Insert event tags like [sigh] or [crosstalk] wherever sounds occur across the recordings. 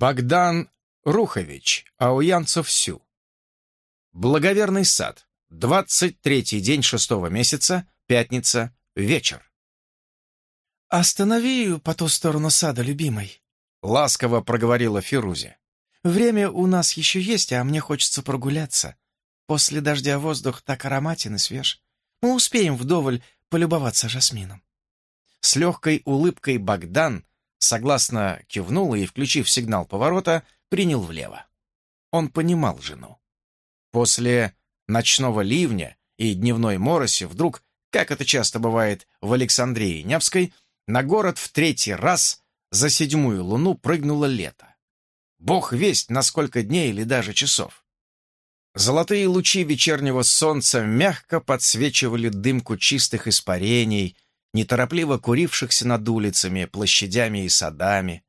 Богдан Рухович, Ауянцев Сю. Благоверный сад. 23-й день шестого месяца, пятница, вечер. «Останови по ту сторону сада, любимый», — ласково проговорила Фирузе. «Время у нас еще есть, а мне хочется прогуляться. После дождя воздух так ароматен и свеж. Мы успеем вдоволь полюбоваться жасмином». С легкой улыбкой Богдан согласно кивнул и, включив сигнал поворота, принял влево. Он понимал жену. После ночного ливня и дневной мороси вдруг, как это часто бывает в Александрии Невской, на город в третий раз за седьмую луну прыгнуло лето. Бог весть на сколько дней или даже часов. Золотые лучи вечернего солнца мягко подсвечивали дымку чистых испарений, неторопливо курившихся над улицами, площадями и садами.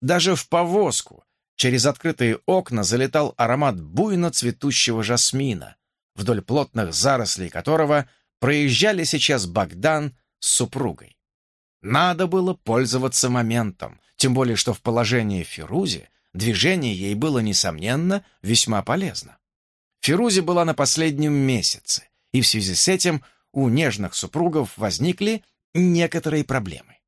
Даже в повозку через открытые окна залетал аромат буйно цветущего жасмина, вдоль плотных зарослей которого проезжали сейчас Богдан с супругой. Надо было пользоваться моментом, тем более что в положении Фирузи движение ей было, несомненно, весьма полезно. Фирузи была на последнем месяце, и в связи с этим у нежных супругов возникли некоторые проблемы.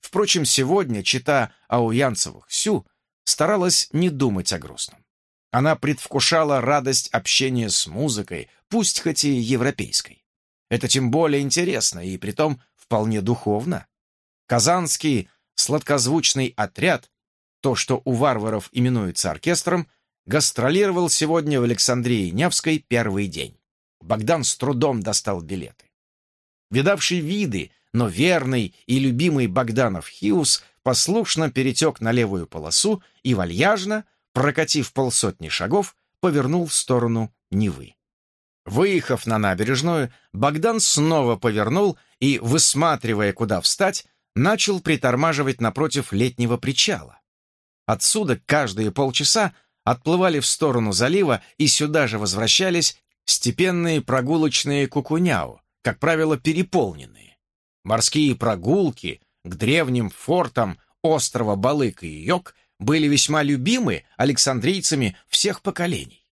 Впрочем, сегодня чита Ауянцевых Сю старалась не думать о грустном. Она предвкушала радость общения с музыкой, пусть хоть и европейской. Это тем более интересно и притом вполне духовно. Казанский сладкозвучный отряд, то, что у варваров именуется оркестром, гастролировал сегодня в Александрии Невской первый день. Богдан с трудом достал билеты. Видавший виды но верный и любимый Богданов Хиус послушно перетек на левую полосу и вальяжно, прокатив полсотни шагов, повернул в сторону Невы. Выехав на набережную, Богдан снова повернул и, высматривая, куда встать, начал притормаживать напротив летнего причала. Отсюда каждые полчаса отплывали в сторону залива и сюда же возвращались степенные прогулочные кукуняу, как правило, переполненные. Морские прогулки к древним фортам острова Балык и Йог были весьма любимы александрийцами всех поколений.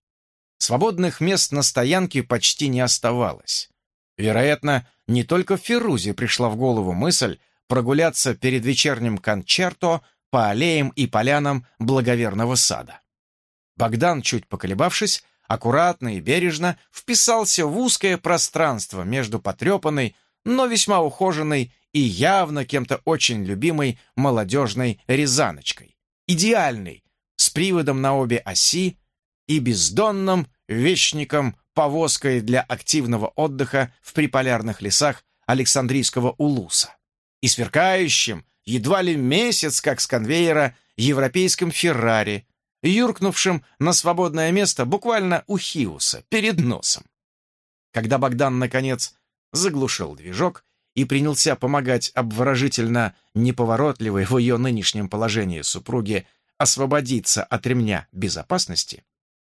Свободных мест на стоянке почти не оставалось. Вероятно, не только Ферузе пришла в голову мысль прогуляться перед вечерним концерто по аллеям и полянам благоверного сада. Богдан, чуть поколебавшись, аккуратно и бережно вписался в узкое пространство между потрепанной, но весьма ухоженной и явно кем-то очень любимой молодежной рязаночкой. Идеальной, с приводом на обе оси и бездонным вечником повозкой для активного отдыха в приполярных лесах Александрийского Улуса и сверкающим, едва ли месяц, как с конвейера, европейском Феррари, юркнувшим на свободное место буквально у Хиуса, перед носом. Когда Богдан, наконец, заглушил движок и принялся помогать обворожительно неповоротливой в ее нынешнем положении супруге освободиться от ремня безопасности,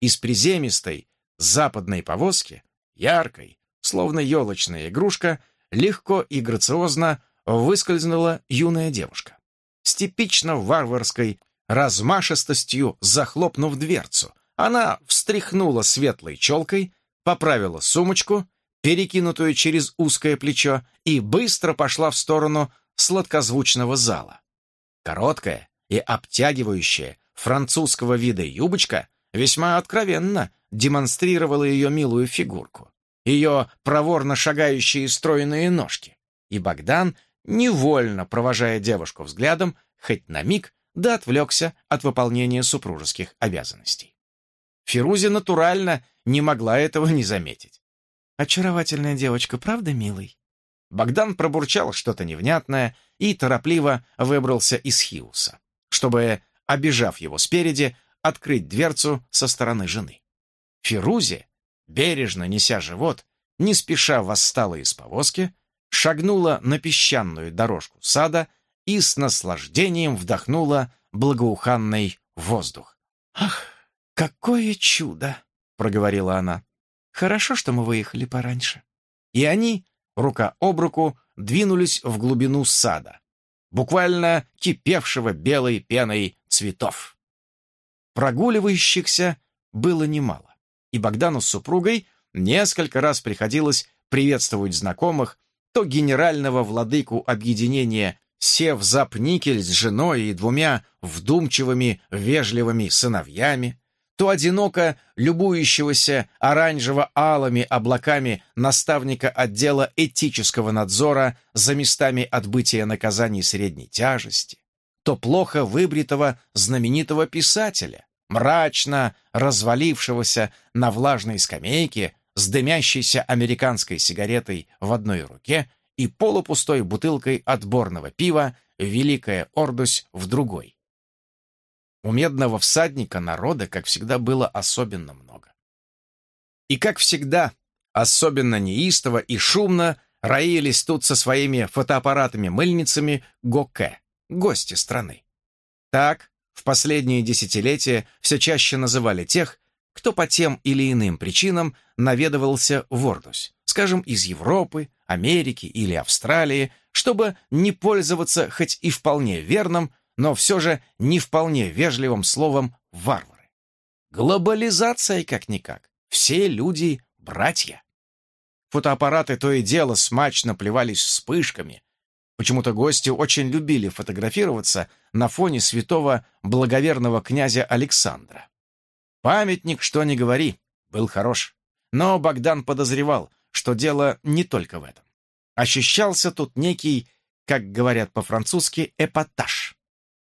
из приземистой западной повозки, яркой, словно елочная игрушка, легко и грациозно выскользнула юная девушка. С типично варварской размашистостью захлопнув дверцу, она встряхнула светлой челкой, поправила сумочку перекинутую через узкое плечо, и быстро пошла в сторону сладкозвучного зала. Короткая и обтягивающая французского вида юбочка весьма откровенно демонстрировала ее милую фигурку, ее проворно шагающие стройные ножки. И Богдан, невольно провожая девушку взглядом, хоть на миг, да отвлекся от выполнения супружеских обязанностей. Фирузи натурально не могла этого не заметить. «Очаровательная девочка, правда, милый?» Богдан пробурчал что-то невнятное и торопливо выбрался из Хиуса, чтобы, обижав его спереди, открыть дверцу со стороны жены. Фирузе, бережно неся живот, не спеша восстала из повозки, шагнула на песчаную дорожку сада и с наслаждением вдохнула благоуханный воздух. «Ах, какое чудо!» — проговорила она. Хорошо, что мы выехали пораньше. И они, рука об руку, двинулись в глубину сада, буквально кипевшего белой пеной цветов. Прогуливающихся было немало, и Богдану с супругой несколько раз приходилось приветствовать знакомых, то генерального владыку объединения Севзапникель с женой и двумя вдумчивыми, вежливыми сыновьями, то одиноко любующегося оранжево-алыми облаками наставника отдела этического надзора за местами отбытия наказаний средней тяжести, то плохо выбритого знаменитого писателя, мрачно развалившегося на влажной скамейке с дымящейся американской сигаретой в одной руке и полупустой бутылкой отборного пива «Великая Ордусь» в другой. У медного всадника народа, как всегда, было особенно много. И, как всегда, особенно неистово и шумно роились тут со своими фотоаппаратами-мыльницами Гоке, гости страны. Так, в последние десятилетия все чаще называли тех, кто по тем или иным причинам наведывался в Ордусь, скажем, из Европы, Америки или Австралии, чтобы не пользоваться хоть и вполне верным, но все же не вполне вежливым словом «варвары». Глобализация как-никак. Все люди — братья. Фотоаппараты то и дело смачно плевались вспышками. Почему-то гости очень любили фотографироваться на фоне святого благоверного князя Александра. Памятник, что ни говори, был хорош. Но Богдан подозревал, что дело не только в этом. Ощущался тут некий, как говорят по-французски, эпатаж.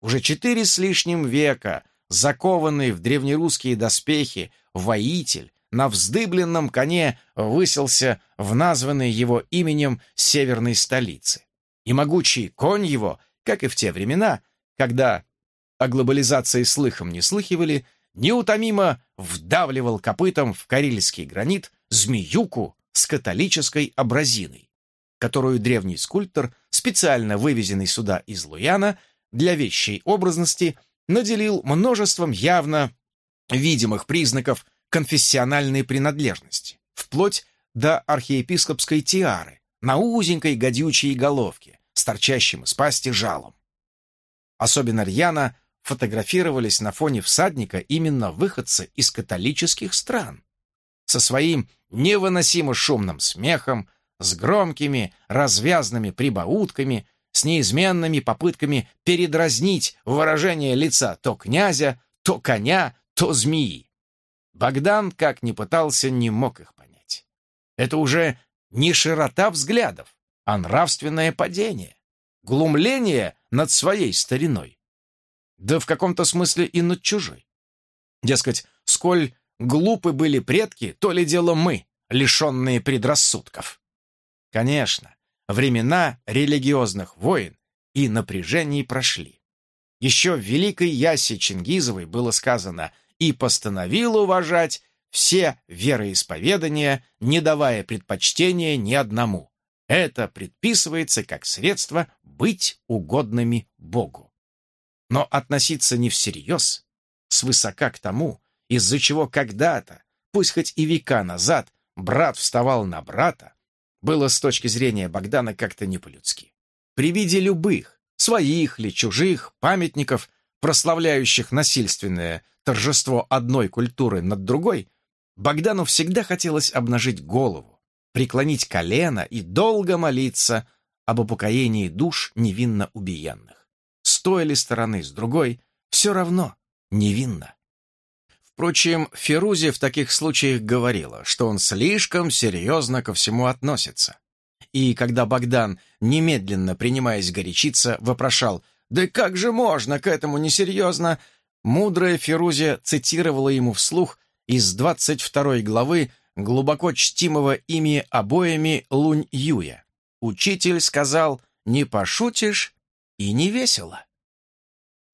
Уже четыре с лишним века, закованный в древнерусские доспехи, воитель, на вздыбленном коне высился в названной его именем северной столице. И могучий конь его, как и в те времена, когда о глобализации слыхом не слыхивали, неутомимо вдавливал копытом в карельский гранит змеюку с католической абразиной, которую древний скульптор, специально вывезенный сюда из Луяна, для вещей образности, наделил множеством явно видимых признаков конфессиональной принадлежности, вплоть до архиепископской тиары на узенькой гадючей головке с торчащим из пасти жалом. Особенно рьяно фотографировались на фоне всадника именно выходцы из католических стран. Со своим невыносимо шумным смехом, с громкими развязными прибаутками, с неизменными попытками передразнить выражение лица то князя, то коня, то змеи. Богдан, как ни пытался, не мог их понять. Это уже не широта взглядов, а нравственное падение, глумление над своей стариной да в каком-то смысле и над чужой. Дескать, сколь глупы были предки, то ли дело мы, лишенные предрассудков. Конечно, времена религиозных войн и напряжений прошли. Еще в Великой Ясе Чингизовой было сказано «и постановил уважать все вероисповедания, не давая предпочтения ни одному. Это предписывается как средство быть угодными Богу». Но относиться не всерьез, свысока к тому, из-за чего когда-то, пусть хоть и века назад, брат вставал на брата, было с точки зрения Богдана как-то не по-людски. При виде любых, своих ли, чужих, памятников, прославляющих насильственное торжество одной культуры над другой, Богдану всегда хотелось обнажить голову, преклонить колено и долго молиться об упокоении душ невинно убиенных с той или стороны, с другой, все равно невинно. Впрочем, Ферузи в таких случаях говорила, что он слишком серьезно ко всему относится. И когда Богдан, немедленно принимаясь горячиться, вопрошал «Да как же можно к этому несерьезно?», мудрая Ферузия цитировала ему вслух из 22 главы глубоко чтимого ими обоими Лунь Юя. Учитель сказал «Не пошутишь, и не весело.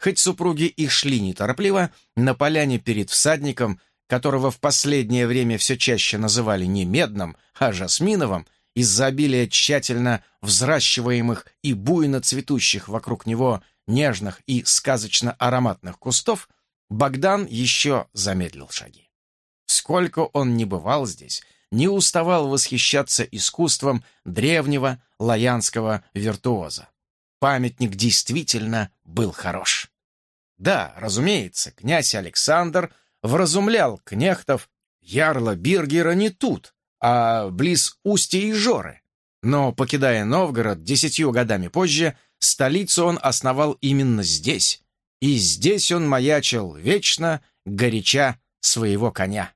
Хоть супруги и шли неторопливо, на поляне перед всадником, которого в последнее время все чаще называли не медным, а жасминовым, из-за обилия тщательно взращиваемых и буйно цветущих вокруг него нежных и сказочно-ароматных кустов, Богдан еще замедлил шаги. Сколько он не бывал здесь, не уставал восхищаться искусством древнего лаянского виртуоза памятник действительно был хорош. Да, разумеется, князь Александр вразумлял кнехтов Ярла Биргера не тут, а близ устья Ижоры. Но, покидая Новгород десятью годами позже, столицу он основал именно здесь. И здесь он маячил вечно, горяча своего коня.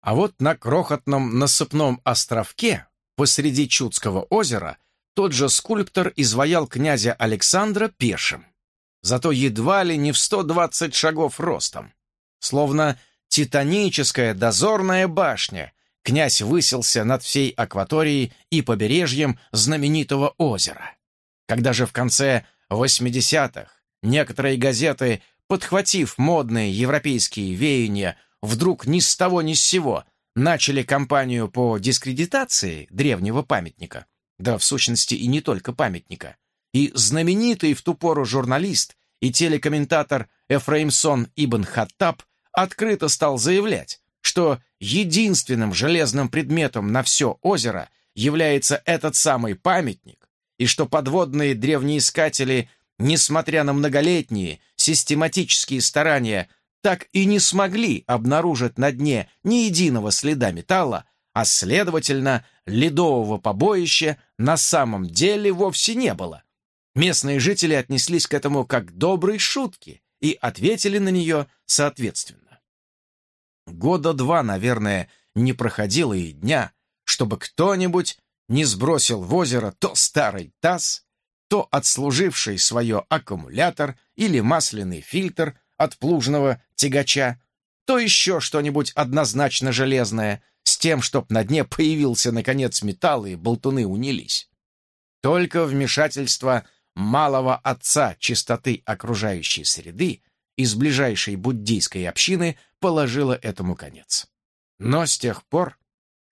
А вот на крохотном насыпном островке посреди Чудского озера тот же скульптор изваял князя Александра пешим, зато едва ли не в 120 шагов ростом. Словно титаническая дозорная башня, князь высился над всей акваторией и побережьем знаменитого озера. Когда же в конце 80-х некоторые газеты, подхватив модные европейские веяния, вдруг ни с того ни с сего начали кампанию по дискредитации древнего памятника, да в сущности и не только памятника, и знаменитый в ту пору журналист и телекомментатор Эфраимсон Ибн Хаттаб открыто стал заявлять, что единственным железным предметом на все озеро является этот самый памятник, и что подводные древнеискатели, несмотря на многолетние систематические старания, так и не смогли обнаружить на дне ни единого следа металла, а, следовательно, ледового побоища на самом деле вовсе не было. Местные жители отнеслись к этому как доброй шутке и ответили на нее соответственно. Года два, наверное, не проходило и дня, чтобы кто-нибудь не сбросил в озеро то старый таз, то отслуживший свое аккумулятор или масляный фильтр от плужного тягача, то еще что-нибудь однозначно железное, с тем, чтоб на дне появился, наконец, металл, и болтуны унились. Только вмешательство малого отца чистоты окружающей среды из ближайшей буддийской общины положило этому конец. Но с тех пор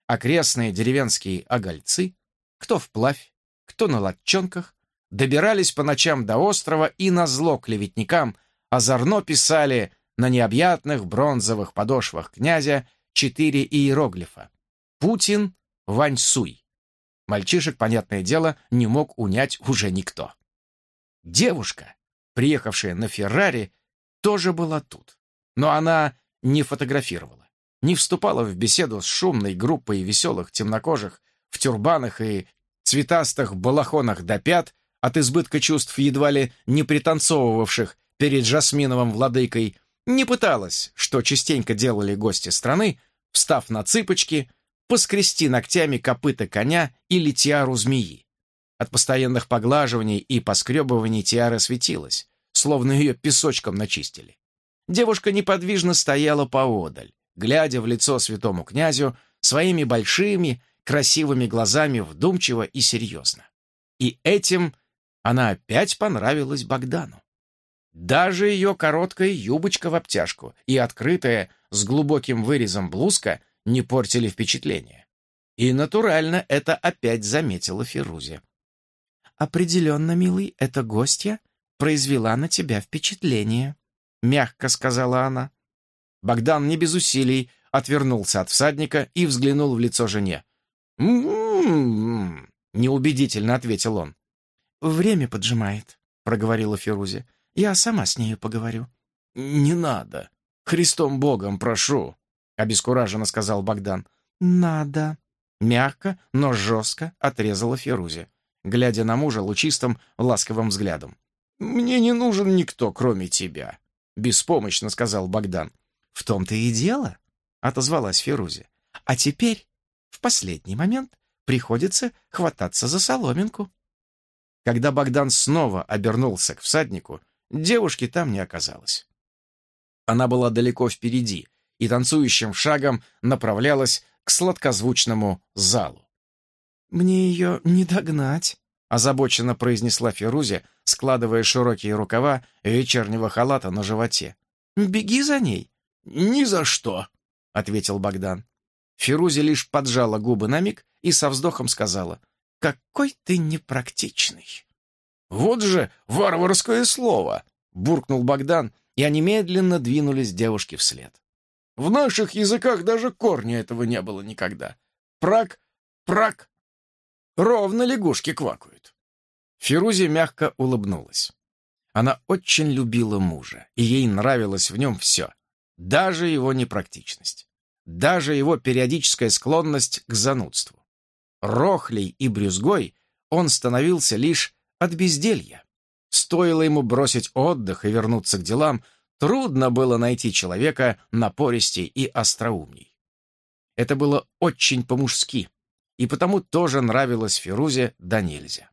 окрестные деревенские огольцы, кто вплавь, кто на лодчонках, добирались по ночам до острова и на зло клеветникам озорно писали на необъятных бронзовых подошвах князя четыре иероглифа. «Путин Ваньсуй». Мальчишек, понятное дело, не мог унять уже никто. Девушка, приехавшая на Феррари, тоже была тут. Но она не фотографировала, не вступала в беседу с шумной группой веселых темнокожих в тюрбанах и цветастых балахонах до пят, от избытка чувств едва ли не пританцовывавших перед Жасминовым владыкой, не пыталась, что частенько делали гости страны, встав на цыпочки, поскрести ногтями копыта коня или тиару змеи. От постоянных поглаживаний и поскребываний тиара светилась, словно ее песочком начистили. Девушка неподвижно стояла поодаль, глядя в лицо святому князю своими большими, красивыми глазами вдумчиво и серьезно. И этим она опять понравилась Богдану. Даже ее короткая юбочка в обтяжку и открытая с глубоким вырезом блузка не портили впечатление. И натурально это опять заметила Фирузе. «Определенно, милый, эта гостья произвела на тебя впечатление», — мягко сказала она. Богдан не без усилий отвернулся от всадника и взглянул в лицо жене. «М-м-м», неубедительно ответил он. «Время поджимает», — проговорила Фирузе. Я сама с нею поговорю». «Не надо. Христом Богом прошу», — обескураженно сказал Богдан. «Надо». Мягко, но жестко отрезала Ферузи, глядя на мужа лучистым, ласковым взглядом. «Мне не нужен никто, кроме тебя», — беспомощно сказал Богдан. «В том-то и дело», — отозвалась Ферузи. «А теперь, в последний момент, приходится хвататься за соломинку». Когда Богдан снова обернулся к всаднику, Девушки там не оказалось. Она была далеко впереди и танцующим шагом направлялась к сладкозвучному залу. «Мне ее не догнать», — озабоченно произнесла Ферузе, складывая широкие рукава вечернего халата на животе. «Беги за ней». «Ни за что», — ответил Богдан. Ферузе лишь поджала губы на миг и со вздохом сказала, «Какой ты непрактичный». «Вот же варварское слово!» — буркнул Богдан, и они медленно двинулись девушке вслед. «В наших языках даже корня этого не было никогда. Прак, прак. Ровно лягушки квакают». Фирузи мягко улыбнулась. Она очень любила мужа, и ей нравилось в нем все, даже его непрактичность, даже его периодическая склонность к занудству. Рохлей и брюзгой он становился лишь от безделья. Стоило ему бросить отдых и вернуться к делам, трудно было найти человека напористей и остроумней. Это было очень по-мужски, и потому тоже нравилось Фирузе да нельзя.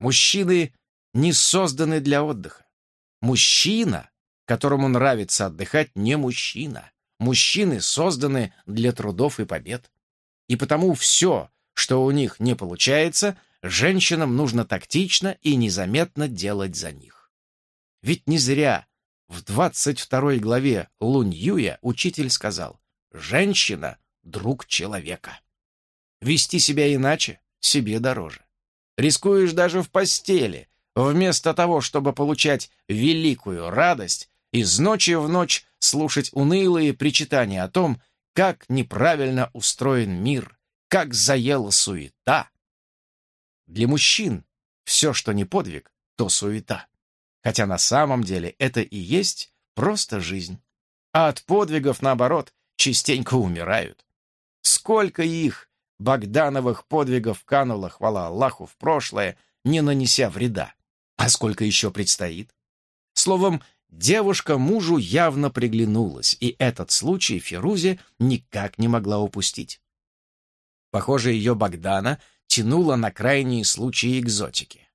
Мужчины не созданы для отдыха. Мужчина, которому нравится отдыхать, не мужчина. Мужчины созданы для трудов и побед. И потому все, что у них не получается, женщинам нужно тактично и незаметно делать за них. Ведь не зря в 22 главе Лунь Юя учитель сказал «Женщина — друг человека». Вести себя иначе себе дороже. Рискуешь даже в постели, вместо того, чтобы получать великую радость, из ночи в ночь слушать унылые причитания о том, как неправильно устроен мир, как заела суета. Для мужчин все, что не подвиг, то суета. Хотя на самом деле это и есть просто жизнь. А от подвигов, наоборот, частенько умирают. Сколько их, Богдановых подвигов, кануло, хвала Аллаху, в прошлое, не нанеся вреда. А сколько еще предстоит? Словом, девушка мужу явно приглянулась, и этот случай Ферузе никак не могла упустить. Похоже, ее Богдана тянула на крайние случаи экзотики.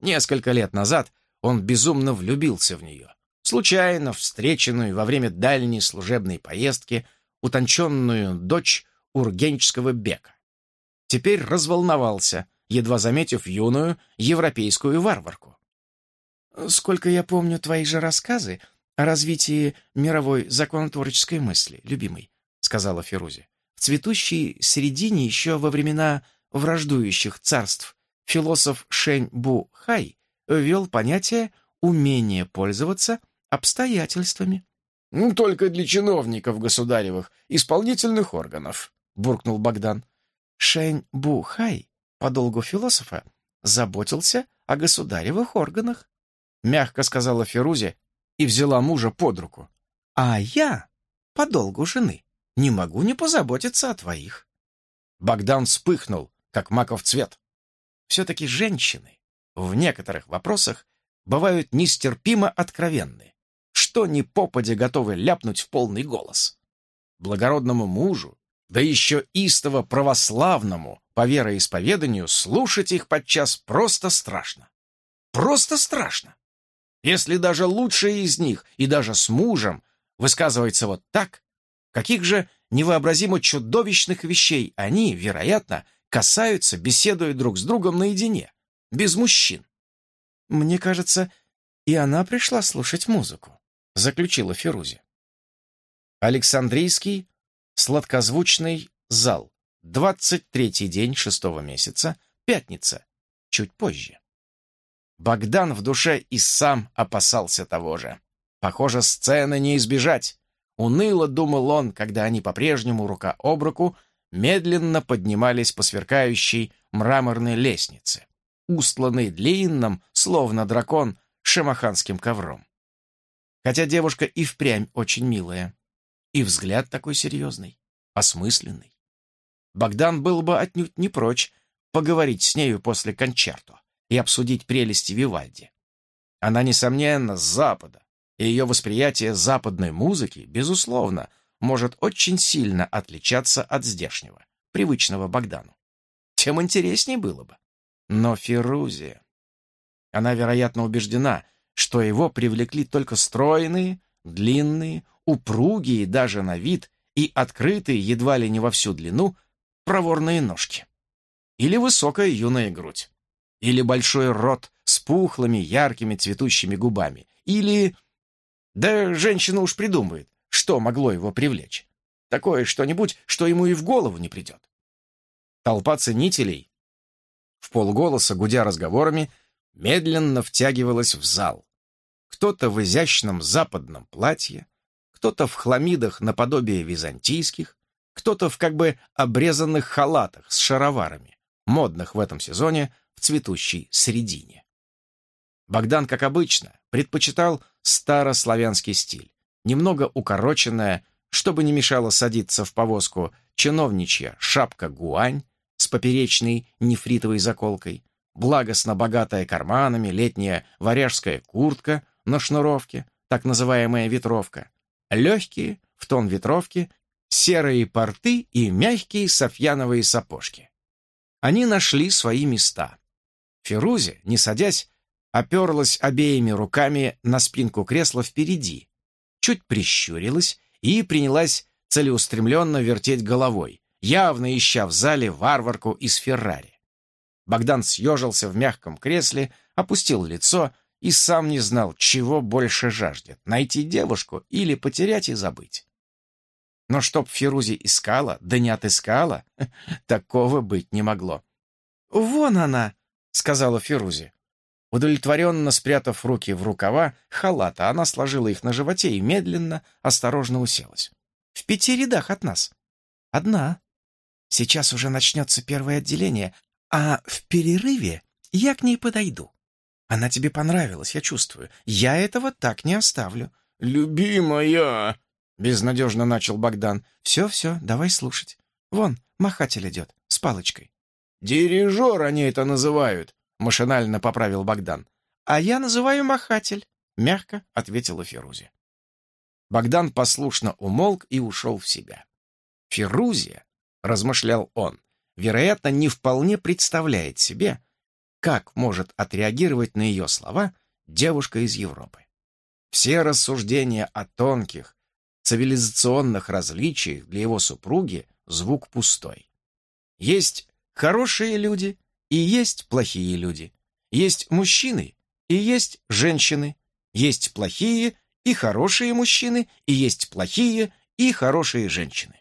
Несколько лет назад он безумно влюбился в нее, случайно встреченную во время дальней служебной поездки утонченную дочь ургенческого бека. Теперь разволновался, едва заметив юную европейскую варварку. «Сколько я помню твои же рассказы о развитии мировой законотворческой мысли, любимый», — сказала Фирузи. «В цветущей середине еще во времена враждующих царств философ Шэнь Бу Хай ввел понятие «умение пользоваться обстоятельствами». «Ну, «Только для чиновников государевых, исполнительных органов», — буркнул Богдан. Шэнь Бу Хай, по долгу философа, заботился о государевых органах, мягко сказала Ферузе и взяла мужа под руку. А я, по долгу жены, не могу не позаботиться о твоих. Богдан вспыхнул, как маков цвет. Все-таки женщины в некоторых вопросах бывают нестерпимо откровенны, что ни попади готовы ляпнуть в полный голос. Благородному мужу да еще истово православному по вероисповеданию, слушать их подчас просто страшно. Просто страшно. Если даже лучшие из них, и даже с мужем, высказывается вот так, каких же невообразимо чудовищных вещей они, вероятно, касаются, беседуя друг с другом наедине, без мужчин. «Мне кажется, и она пришла слушать музыку», — заключила Ферузи. Александрийский Сладкозвучный зал. 23-й день шестого месяца. Пятница. Чуть позже. Богдан в душе и сам опасался того же. Похоже, сцены не избежать. Уныло думал он, когда они по-прежнему рука об руку медленно поднимались по сверкающей мраморной лестнице, устланной длинным, словно дракон, шамаханским ковром. Хотя девушка и впрямь очень милая. И взгляд такой серьезный, осмысленный. Богдан был бы отнюдь не прочь поговорить с нею после концерта и обсудить прелести Вивальди. Она, несомненно, с Запада, и ее восприятие западной музыки, безусловно, может очень сильно отличаться от здешнего, привычного Богдану. Тем интереснее было бы. Но Ферузия... Она, вероятно, убеждена, что его привлекли только стройные, длинные, упругие даже на вид и открытые едва ли не во всю длину проворные ножки. Или высокая юная грудь. Или большой рот с пухлыми, яркими цветущими губами. Или... Да женщина уж придумает, что могло его привлечь. Такое что-нибудь, что ему и в голову не придет. Толпа ценителей, в полголоса гудя разговорами, медленно втягивалась в зал. Кто-то в изящном западном платье, кто-то в хламидах наподобие византийских, кто-то в как бы обрезанных халатах с шароварами, модных в этом сезоне в цветущей средине. Богдан, как обычно, предпочитал старославянский стиль, немного укороченная, чтобы не мешало садиться в повозку чиновничья шапка-гуань с поперечной нефритовой заколкой, благостно богатая карманами летняя варяжская куртка на шнуровке, так называемая ветровка, легкие, в тон ветровки, серые порты и мягкие софьяновые сапожки. Они нашли свои места. Ферузе, не садясь, оперлась обеими руками на спинку кресла впереди, чуть прищурилась и принялась целеустремленно вертеть головой, явно ища в зале варварку из Феррари. Богдан съежился в мягком кресле, опустил лицо и сам не знал, чего больше жаждет — найти девушку или потерять и забыть. Но чтоб Фирузи искала, да не отыскала, [laughs] такого быть не могло. «Вон она!» — сказала Фирузи. Удовлетворенно спрятав руки в рукава халата, она сложила их на животе и медленно, осторожно уселась. «В пяти рядах от нас. Одна. Сейчас уже начнется первое отделение, а в перерыве я к ней подойду. Она тебе понравилась, я чувствую. Я этого так не оставлю». «Любимая!» — безнадежно начал Богдан. «Все-все, давай слушать. Вон, махатель идет, с палочкой». «Дирижер они это называют», — машинально поправил Богдан. «А я называю махатель», — мягко ответила Ферузи. Богдан послушно умолк и ушел в себя. Ферузия, размышлял он, вероятно, не вполне представляет себе, как может отреагировать на ее слова девушка из Европы. Все рассуждения о тонких, цивилизационных различиях для его супруги звук пустой. Есть хорошие люди и есть плохие люди. Есть мужчины и есть женщины. Есть плохие и хорошие мужчины, и есть плохие и хорошие женщины.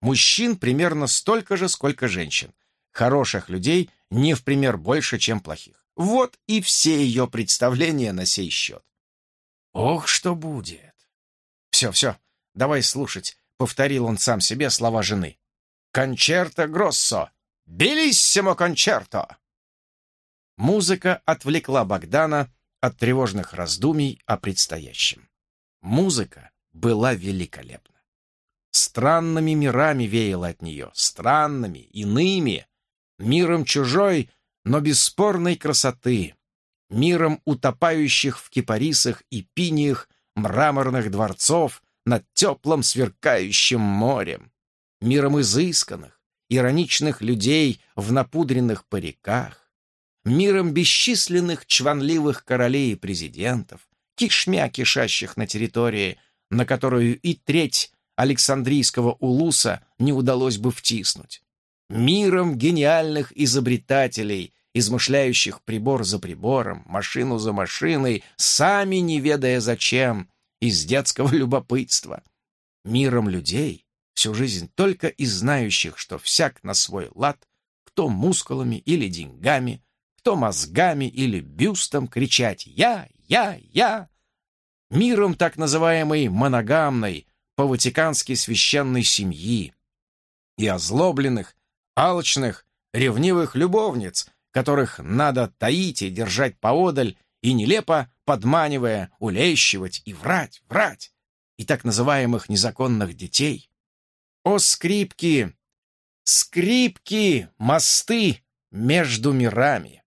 Мужчин примерно столько же, сколько женщин. Хороших людей не в пример больше, чем плохих. Вот и все ее представления на сей счет. Ох, что будет! Все, все, давай слушать, — повторил он сам себе слова жены. «Кончерто Гроссо! Белиссимо кончерто!» Музыка отвлекла Богдана от тревожных раздумий о предстоящем. Музыка была великолепна. Странными мирами веяло от нее, странными, иными, миром чужой, но бесспорной красоты, миром утопающих в кипарисах и пиниях мраморных дворцов над теплым сверкающим морем, миром изысканных, ироничных людей в напудренных париках, миром бесчисленных чванливых королей и президентов, кишмя кишащих на территории, на которую и треть Александрийского улуса не удалось бы втиснуть, миром гениальных изобретателей, измышляющих прибор за прибором, машину за машиной, сами не ведая зачем, из детского [laughs] любопытства, миром людей, всю жизнь только и знающих, что всяк на свой лад, кто мускулами или деньгами, кто мозгами или бюстом кричать «Я! Я! Я!», миром так называемой моногамной, по-ватикански священной семьи и озлобленных, алчных, ревнивых любовниц, которых надо таить и держать поодаль и нелепо подманивая, улещивать и врать, врать, и так называемых незаконных детей. О, скрипки! Скрипки! Мосты между мирами!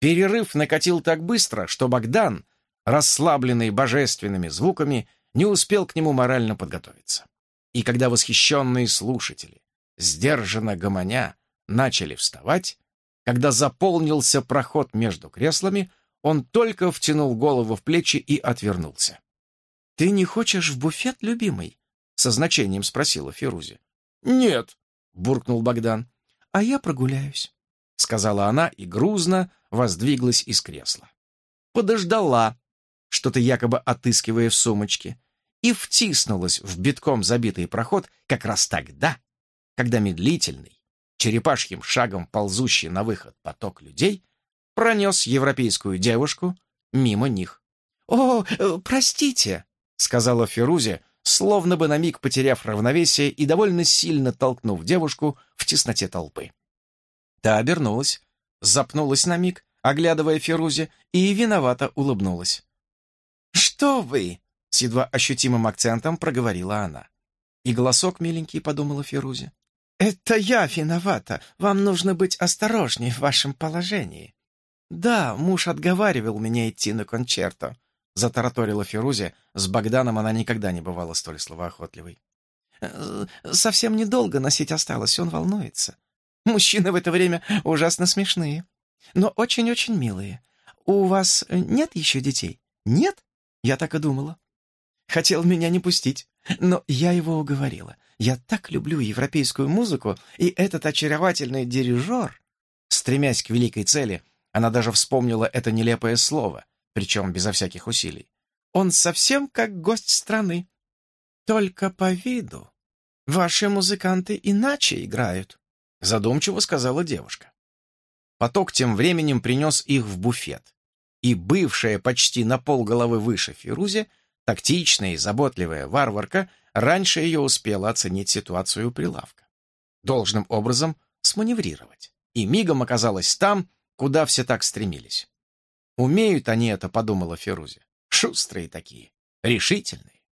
Перерыв накатил так быстро, что Богдан, расслабленный божественными звуками, не успел к нему морально подготовиться. И когда восхищенные слушатели, сдержанно гомоня, начали вставать, когда заполнился проход между креслами, он только втянул голову в плечи и отвернулся. «Ты не хочешь в буфет, любимый?» — со значением спросила Фирузи. «Нет», — буркнул Богдан. «А я прогуляюсь», — сказала она и грузно воздвиглась из кресла. Подождала, что-то якобы отыскивая в сумочке, и втиснулась в битком забитый проход как раз тогда, когда медлительный, черепашьим шагом ползущий на выход поток людей пронес европейскую девушку мимо них. «О, э, простите», — сказала Ферузе, словно бы на миг потеряв равновесие и довольно сильно толкнув девушку в тесноте толпы. Та обернулась, запнулась на миг, оглядывая Ферузе, и виновато улыбнулась. «Что вы?» — с едва ощутимым акцентом проговорила она. И голосок миленький, подумала Ферузе. «Это я виновата. Вам нужно быть осторожней в вашем положении». «Да, муж отговаривал меня идти на концерто», — затараторила Ферузе. С Богданом она никогда не бывала столь словоохотливой. «Э, «Совсем недолго носить осталось, он волнуется. Мужчины в это время ужасно смешные, но очень-очень милые. У вас нет еще детей? Нет? Я так и думала. Хотел меня не пустить, но я его уговорила. Я так люблю европейскую музыку, и этот очаровательный дирижер...» Стремясь к великой цели, она даже вспомнила это нелепое слово, причем безо всяких усилий. «Он совсем как гость страны. Только по виду. Ваши музыканты иначе играют», — задумчиво сказала девушка. Поток тем временем принес их в буфет, и бывшая почти на пол головы выше Фирузе, тактичная и заботливая варварка — раньше ее успела оценить ситуацию у прилавка. Должным образом сманеврировать. И мигом оказалась там, куда все так стремились. Умеют они это, подумала Ферузе. Шустрые такие, решительные.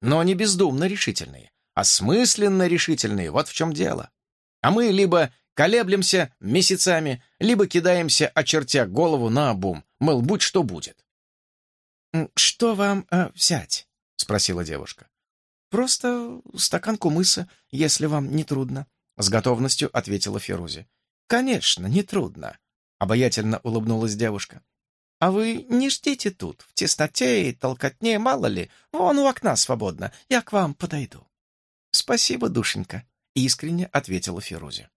Но не бездумно решительные, а смысленно решительные, вот в чем дело. А мы либо колеблемся месяцами, либо кидаемся, очертя голову на обум, мол, будь что будет. «Что вам э, взять?» — спросила девушка. «Просто стакан кумыса, если вам не трудно», — с готовностью ответила Ферузи. «Конечно, не трудно», — обаятельно улыбнулась девушка. «А вы не ждите тут, в тесноте и толкотне, мало ли, вон у окна свободно, я к вам подойду». «Спасибо, душенька», — искренне ответила Ферузи.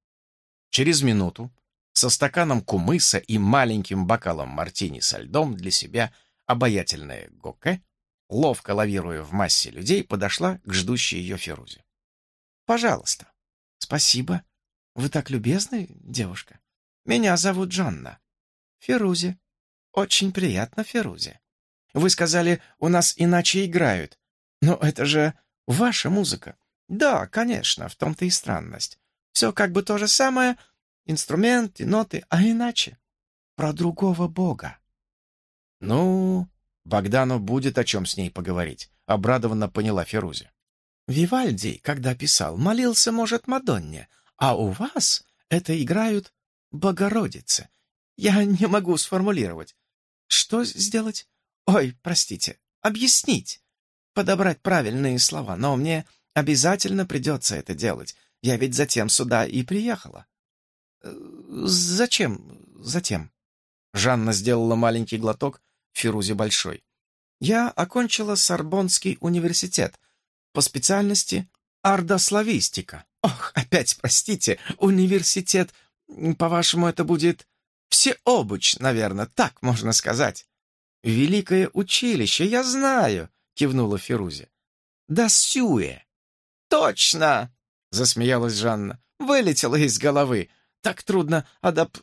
Через минуту, со стаканом кумыса и маленьким бокалом мартини со льдом для себя, обаятельная Гоке ловко лавируя в массе людей, подошла к ждущей ее Ферузе. «Пожалуйста». «Спасибо. Вы так любезны, девушка. Меня зовут Джанна. Ферузе. Очень приятно, Ферузе. Вы сказали, у нас иначе играют. Но это же ваша музыка. Да, конечно, в том-то и странность. Все как бы то же самое, инструменты, ноты, а иначе. Про другого бога. Ну, Богдану будет о чем с ней поговорить, обрадованно поняла Ферузи. Вивальди, когда писал, молился, может, Мадонне, а у вас это играют Богородицы. Я не могу сформулировать. Что сделать? Ой, простите, объяснить. Подобрать правильные слова, но мне обязательно придется это делать. Я ведь затем сюда и приехала. Э, зачем затем? Жанна сделала маленький глоток Фирузе Большой. Я окончила Сорбонский университет по специальности ардославистика. Ох, опять простите, университет, по-вашему, это будет всеобуч, наверное, так можно сказать. Великое училище, я знаю, кивнула Фирузе. Да сюе. Точно, засмеялась Жанна. Вылетела из головы. Так трудно адап...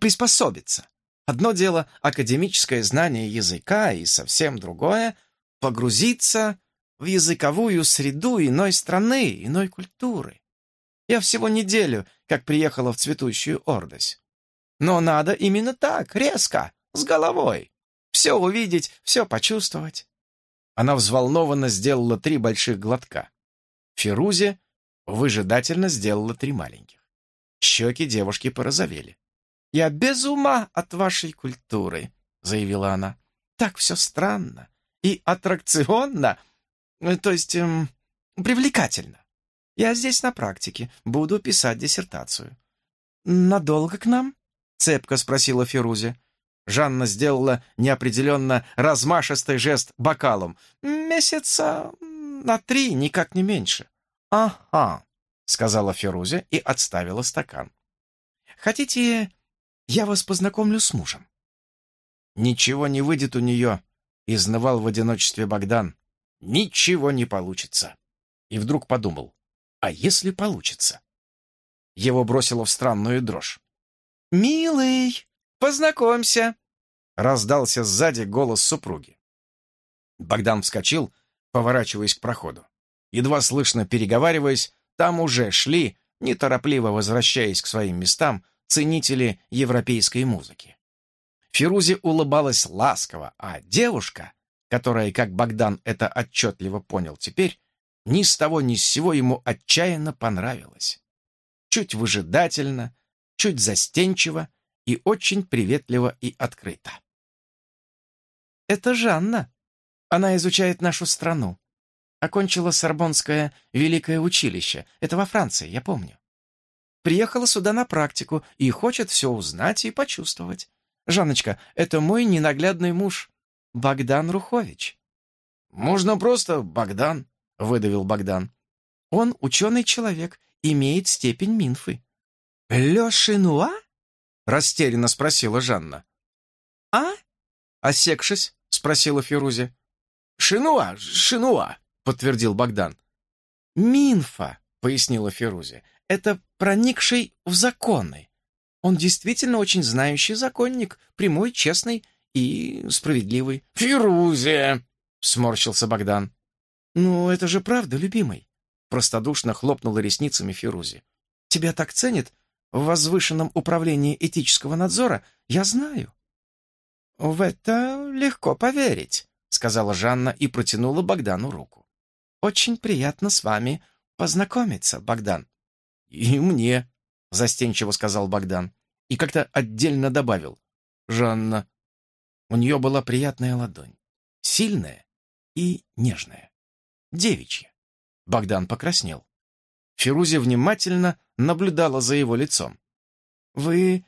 приспособиться. Одно дело — академическое знание языка, и совсем другое — погрузиться в языковую среду иной страны, иной культуры. Я всего неделю, как приехала в цветущую Ордось. Но надо именно так, резко, с головой. Все увидеть, все почувствовать. Она взволнованно сделала три больших глотка. Ферузе выжидательно сделала три маленьких. Щеки девушки порозовели. «Я без ума от вашей культуры», — заявила она. «Так все странно и аттракционно, э, то есть эм, привлекательно. Я здесь на практике, буду писать диссертацию». «Надолго к нам?» — цепко спросила Ферузе. Жанна сделала неопределенно размашистый жест бокалом. «Месяца на три, никак не меньше». «Ага», — сказала Ферузе и отставила стакан. «Хотите я вас познакомлю с мужем». Ничего не выйдет у нее, изнывал в одиночестве Богдан. Ничего не получится. И вдруг подумал, а если получится? Его бросило в странную дрожь. «Милый, познакомься!» Раздался сзади голос супруги. Богдан вскочил, поворачиваясь к проходу. Едва слышно переговариваясь, там уже шли, неторопливо возвращаясь к своим местам, ценители европейской музыки. Фирузе улыбалась ласково, а девушка, которая, как Богдан это отчетливо понял теперь, ни с того ни с сего ему отчаянно понравилась. Чуть выжидательно, чуть застенчиво и очень приветливо и открыто. «Это Жанна. Она изучает нашу страну. Окончила Сорбонское Великое училище. Это во Франции, я помню. Приехала сюда на практику и хочет все узнать и почувствовать. Жанночка, это мой ненаглядный муж, Богдан Рухович». «Можно просто Богдан», — выдавил Богдан. «Он ученый человек, имеет степень Минфы». «Ле Шинуа?» — растерянно спросила Жанна. «А?» — осекшись, спросила Фирузе. «Шинуа, Шинуа», — подтвердил Богдан. «Минфа», — пояснила Фирузе, — «это проникший в законы. Он действительно очень знающий законник, прямой, честный и справедливый». «Фирузе!» — сморщился Богдан. «Ну, это же правда, любимый», — простодушно хлопнула ресницами Фирузе. «Тебя так ценят в возвышенном управлении этического надзора, я знаю». «В это легко поверить», — сказала Жанна и протянула Богдану руку. «Очень приятно с вами познакомиться, Богдан». «И мне», — застенчиво сказал Богдан, и как-то отдельно добавил. «Жанна». У нее была приятная ладонь, сильная и нежная, девичья. Богдан покраснел. Фирузи внимательно наблюдала за его лицом. «Вы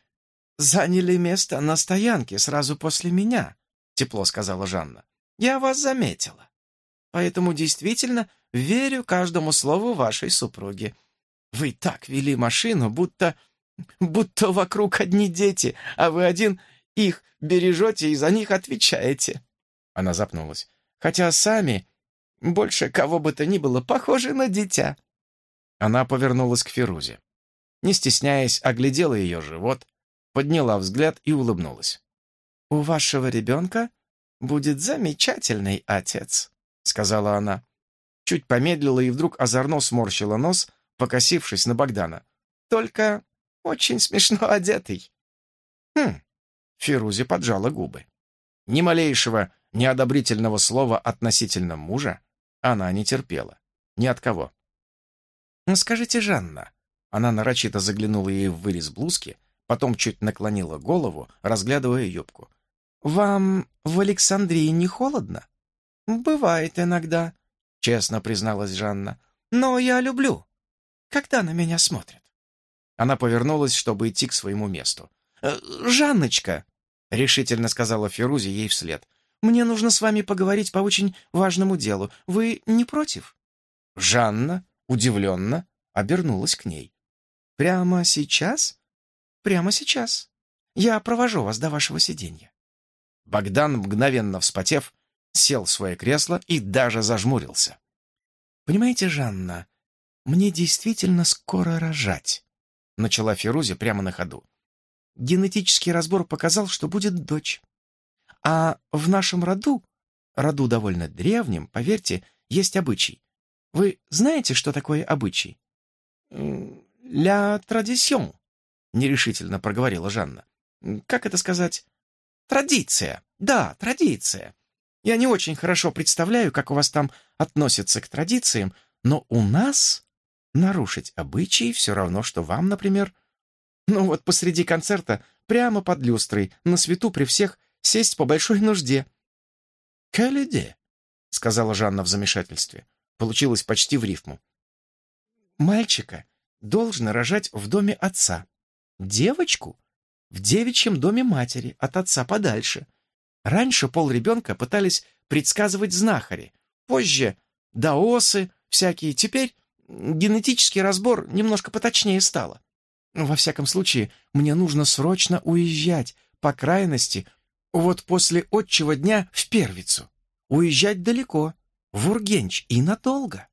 заняли место на стоянке сразу после меня», — тепло сказала Жанна. «Я вас заметила. Поэтому действительно верю каждому слову вашей супруги. Вы так вели машину, будто... будто вокруг одни дети, а вы один их бережете и за них отвечаете». Она запнулась. «Хотя сами больше кого бы то ни было похожи на дитя». Она повернулась к Фирузе. Не стесняясь, оглядела ее живот, подняла взгляд и улыбнулась. «У вашего ребенка будет замечательный отец», — сказала она. Чуть помедлила и вдруг озорно сморщила нос, покосившись на Богдана. «Только очень смешно одетый». «Хм», — Фирузи поджала губы. Ни малейшего неодобрительного слова относительно мужа она не терпела. Ни от кого. «Ну, «Скажите, Жанна...» Она нарочито заглянула ей в вырез блузки, потом чуть наклонила голову, разглядывая юбку. «Вам в Александрии не холодно?» «Бывает иногда», — честно призналась Жанна. «Но я люблю, когда на меня смотрят». Она повернулась, чтобы идти к своему месту. «Э, «Жанночка», — решительно сказала Ферузи ей вслед, «мне нужно с вами поговорить по очень важному делу. Вы не против?» Жанна удивленно обернулась к ней. «Прямо сейчас?» «Прямо сейчас. Я провожу вас до вашего сиденья». Богдан, мгновенно вспотев, сел в свое кресло и даже зажмурился. «Понимаете, Жанна, мне действительно скоро рожать», — начала Фирузи прямо на ходу. «Генетический разбор показал, что будет дочь. А в нашем роду, роду довольно древнем, поверьте, есть обычай. Вы знаете, что такое обычай? «Ля традицион», — нерешительно проговорила Жанна. «Как это сказать?» «Традиция. Да, традиция. Я не очень хорошо представляю, как у вас там относятся к традициям, но у нас нарушить обычаи все равно, что вам, например, ну вот посреди концерта, прямо под люстрой, на свету при всех, сесть по большой нужде». «Каледе», — сказала Жанна в замешательстве. Получилось почти в рифму. «Мальчика должен рожать в доме отца. Девочку — в девичьем доме матери, от отца подальше. Раньше пол ребенка пытались предсказывать знахари, позже — даосы всякие, теперь генетический разбор немножко поточнее стало. Во всяком случае, мне нужно срочно уезжать, по крайности, вот после отчего дня в Первицу. Уезжать далеко, в Ургенч и надолго.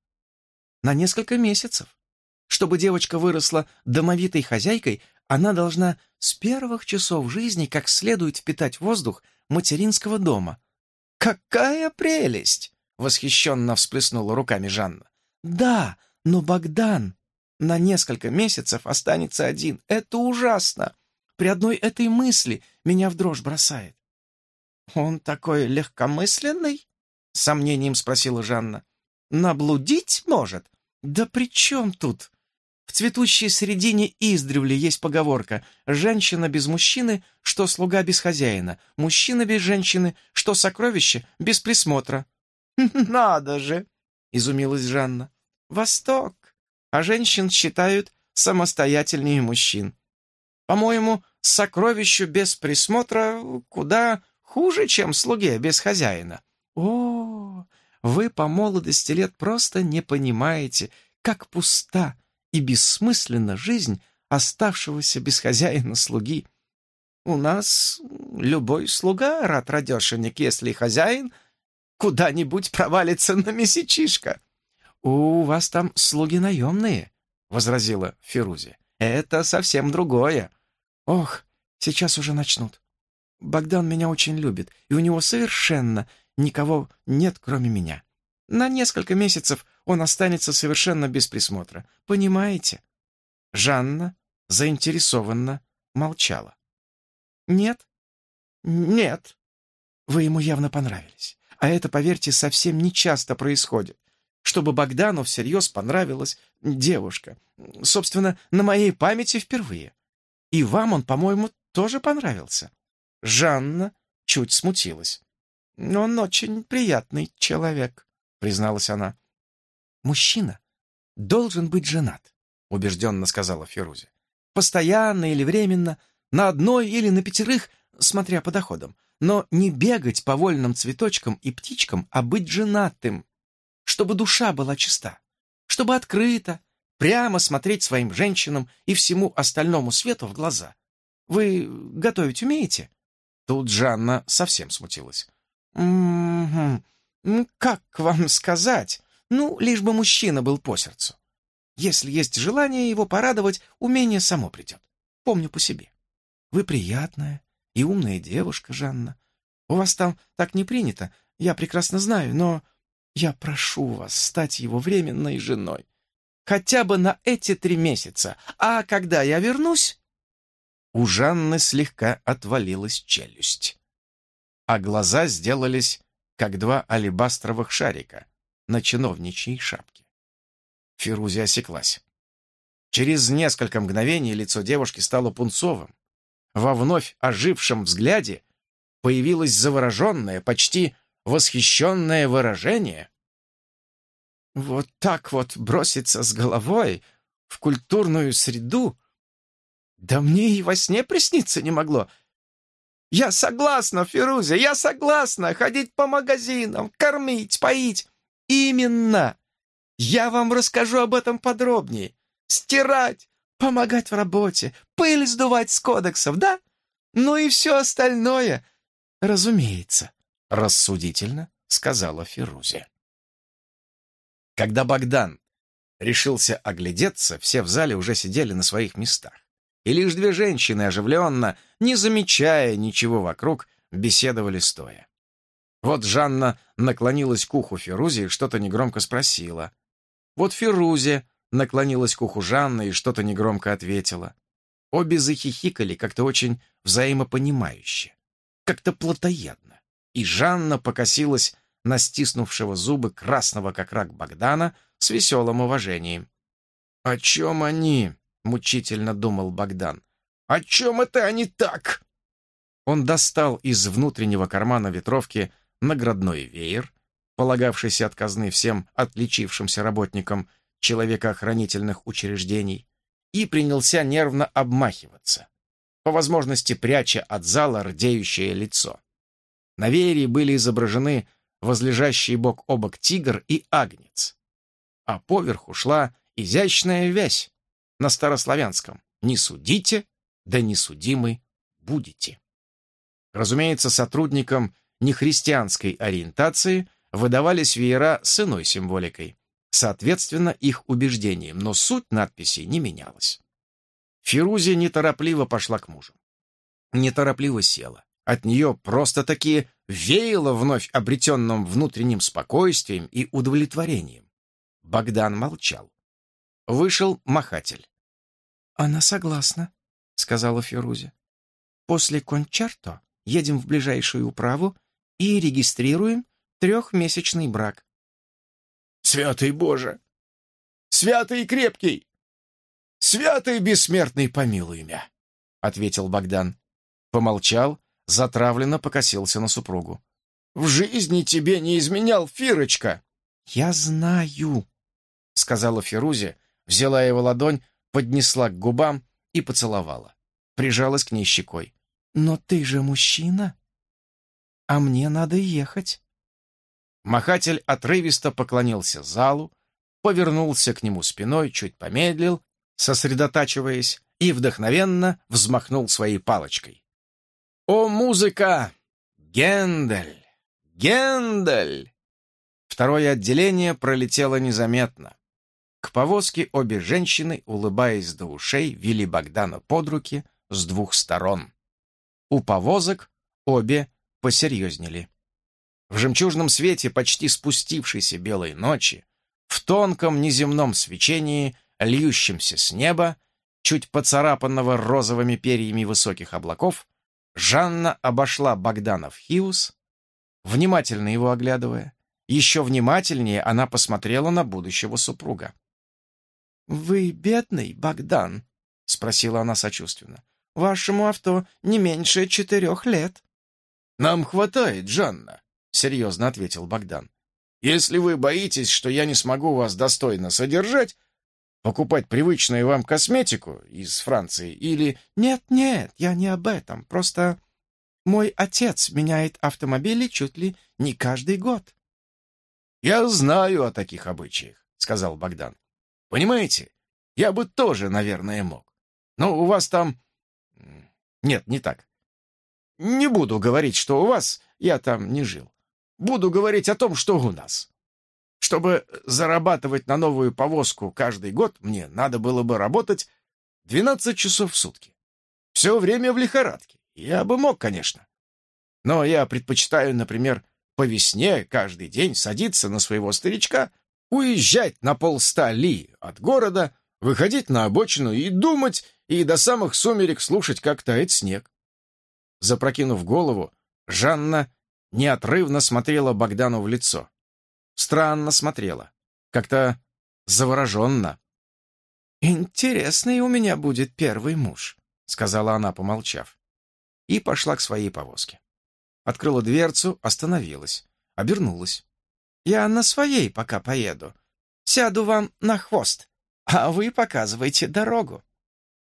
На несколько месяцев. Чтобы девочка выросла домовитой хозяйкой, она должна с первых часов жизни как следует впитать воздух материнского дома. «Какая прелесть!» — восхищенно всплеснула руками Жанна. «Да, но Богдан на несколько месяцев останется один. Это ужасно. При одной этой мысли меня в дрожь бросает. «Он такой легкомысленный?» — с сомнением спросила Жанна. «Наблудить может?» «Да при чем тут?» В цветущей средине издревле есть поговорка «Женщина без мужчины, что слуга без хозяина, мужчина без женщины, что сокровище без присмотра». [laughs] «Надо же!» — изумилась Жанна. «Восток, а женщин считают самостоятельнее мужчин. По-моему, сокровищу без присмотра куда хуже, чем слуге без хозяина. О, вы по молодости лет просто не понимаете, как пуста и бессмысленна жизнь оставшегося без хозяина слуги. У нас любой слуга рад радешенек, если хозяин куда-нибудь провалится на месячишко. «У вас там слуги наемные», — возразила Фирузи. «Это совсем другое. Ох, сейчас уже начнут. Богдан меня очень любит, и у него совершенно никого нет, кроме меня. На несколько месяцев он останется совершенно без присмотра. Понимаете?» Жанна заинтересованно молчала. «Нет?» «Нет». «Вы ему явно понравились. А это, поверьте, совсем не часто происходит чтобы Богдану всерьез понравилась девушка. Собственно, на моей памяти впервые. И вам он, по-моему, тоже понравился. Жанна чуть смутилась. «Он очень приятный человек», — призналась она. «Мужчина должен быть женат», — убежденно сказала Ферузи. «Постоянно или временно, на одной или на пятерых, смотря по доходам. Но не бегать по вольным цветочкам и птичкам, а быть женатым чтобы душа была чиста, чтобы открыто, прямо смотреть своим женщинам и всему остальному свету в глаза. Вы готовить умеете?» Тут Жанна совсем смутилась. «М -м, «Как вам сказать? Ну, лишь бы мужчина был по сердцу. Если есть желание его порадовать, умение само придет. Помню по себе. Вы приятная и умная девушка, Жанна. У вас там так не принято, я прекрасно знаю, но я прошу вас стать его временной женой. Хотя бы на эти три месяца. А когда я вернусь...» У Жанны слегка отвалилась челюсть. А глаза сделались, как два алебастровых шарика на чиновничьей шапке. Фирузи осеклась. Через несколько мгновений лицо девушки стало пунцовым. Во вновь ожившем взгляде появилось завороженное, почти восхищенное выражение. Вот так вот броситься с головой в культурную среду? Да мне и во сне присниться не могло. Я согласна, Фирузя, я согласна ходить по магазинам, кормить, поить. Именно. Я вам расскажу об этом подробнее. Стирать, помогать в работе, пыль сдувать с кодексов, да? Ну и все остальное, разумеется рассудительно сказала Фирузе. Когда Богдан решился оглядеться, все в зале уже сидели на своих местах. И лишь две женщины оживленно, не замечая ничего вокруг, беседовали стоя. Вот Жанна наклонилась к уху Фирузе и что-то негромко спросила. Вот Фирузе наклонилась к уху Жанны и что-то негромко ответила. Обе захихикали как-то очень взаимопонимающе, как-то плотоядно и Жанна покосилась на стиснувшего зубы красного как рак Богдана с веселым уважением. «О чем они?» — мучительно думал Богдан. «О чем это они так?» Он достал из внутреннего кармана ветровки наградной веер, полагавшийся от казны всем отличившимся работникам человекоохранительных учреждений, и принялся нервно обмахиваться, по возможности пряча от зала рдеющее лицо. На веере были изображены возлежащие бок о бок тигр и агнец. А поверху шла изящная вязь на старославянском «Не судите, да не судимы будете». Разумеется, сотрудникам нехристианской ориентации выдавались веера с иной символикой, соответственно их убеждениям, но суть надписи не менялась. Фирузи неторопливо пошла к мужу. Неторопливо села. От нее просто-таки веяло вновь обретенным внутренним спокойствием и удовлетворением. Богдан молчал. Вышел махатель. «Она согласна», — сказала Ферузе. После кончерто едем в ближайшую управу и регистрируем трехмесячный брак». «Святый Боже! Святый крепкий! Святый бессмертный помилуй меня!» — ответил Богдан. Помолчал, затравленно покосился на супругу. «В жизни тебе не изменял Фирочка!» «Я знаю», — сказала Фирузе, взяла его ладонь, поднесла к губам и поцеловала. Прижалась к ней щекой. «Но ты же мужчина, а мне надо ехать». Махатель отрывисто поклонился залу, повернулся к нему спиной, чуть помедлил, сосредотачиваясь, и вдохновенно взмахнул своей палочкой. «О, музыка! Гендель! Гендель!» Второе отделение пролетело незаметно. К повозке обе женщины, улыбаясь до ушей, вели Богдана под руки с двух сторон. У повозок обе посерьезнели. В жемчужном свете почти спустившейся белой ночи, в тонком неземном свечении, льющемся с неба, чуть поцарапанного розовыми перьями высоких облаков, Жанна обошла Богданов Хиус, внимательно его оглядывая. Еще внимательнее она посмотрела на будущего супруга. «Вы бедный, Богдан?» — спросила она сочувственно. «Вашему авто не меньше четырех лет». «Нам хватает, Жанна», — серьезно ответил Богдан. «Если вы боитесь, что я не смогу вас достойно содержать, покупать привычную вам косметику из Франции или...» «Нет-нет, я не об этом. Просто мой отец меняет автомобили чуть ли не каждый год». «Я знаю о таких обычаях», — сказал Богдан. «Понимаете, я бы тоже, наверное, мог. Но у вас там... Нет, не так. Не буду говорить, что у вас, я там не жил. Буду говорить о том, что у нас. Чтобы зарабатывать на новую повозку каждый год, мне надо было бы работать 12 часов в сутки. Все время в лихорадке. Я бы мог, конечно. Но я предпочитаю, например, по весне каждый день садиться на своего старичка, уезжать на полста ли от города, выходить на обочину и думать, и до самых сумерек слушать, как тает снег. Запрокинув голову, Жанна неотрывно смотрела Богдану в лицо. Странно смотрела, как-то завороженно. «Интересный у меня будет первый муж», — сказала она, помолчав. И пошла к своей повозке. Открыла дверцу, остановилась, обернулась. «Я на своей пока поеду. Сяду вам на хвост, а вы показывайте дорогу».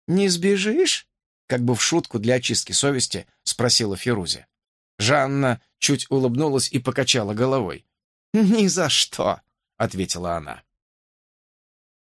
«Не сбежишь?» Как бы в шутку для очистки совести спросила Фирузе. Жанна чуть улыбнулась и покачала головой. «Ни за что», — ответила она.